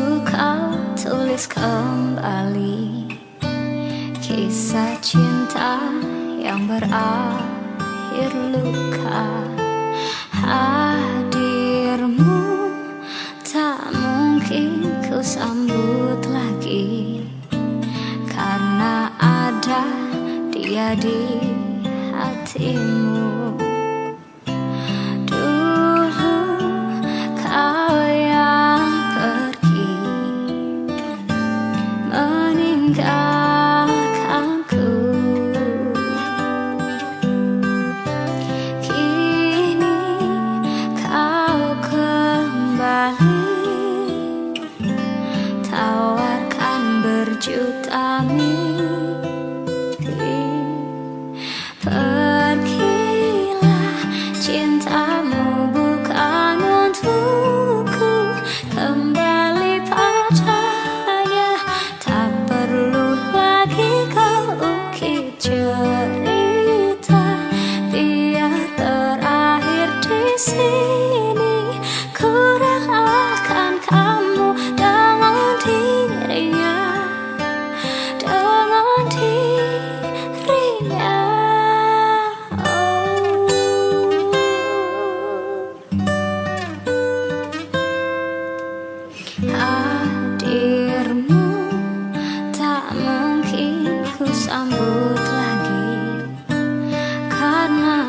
Kau tulis kembali Kisah cinta yang berakhir luka. Hadirmu tak mungkin ku sambut lagi Karena ada dia di hatimu. Meninggalkanku Kini kau kembali. Tawarkan berjuta mimpi. Pergilah cintamu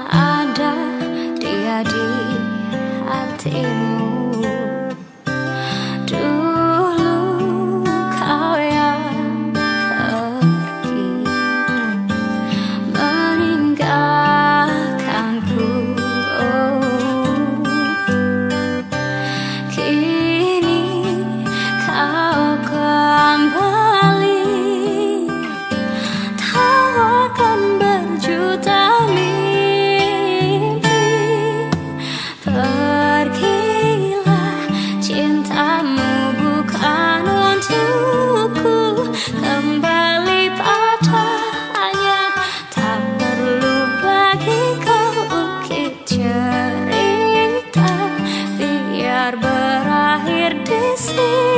ada dia di hatimu biar berakhir di sini.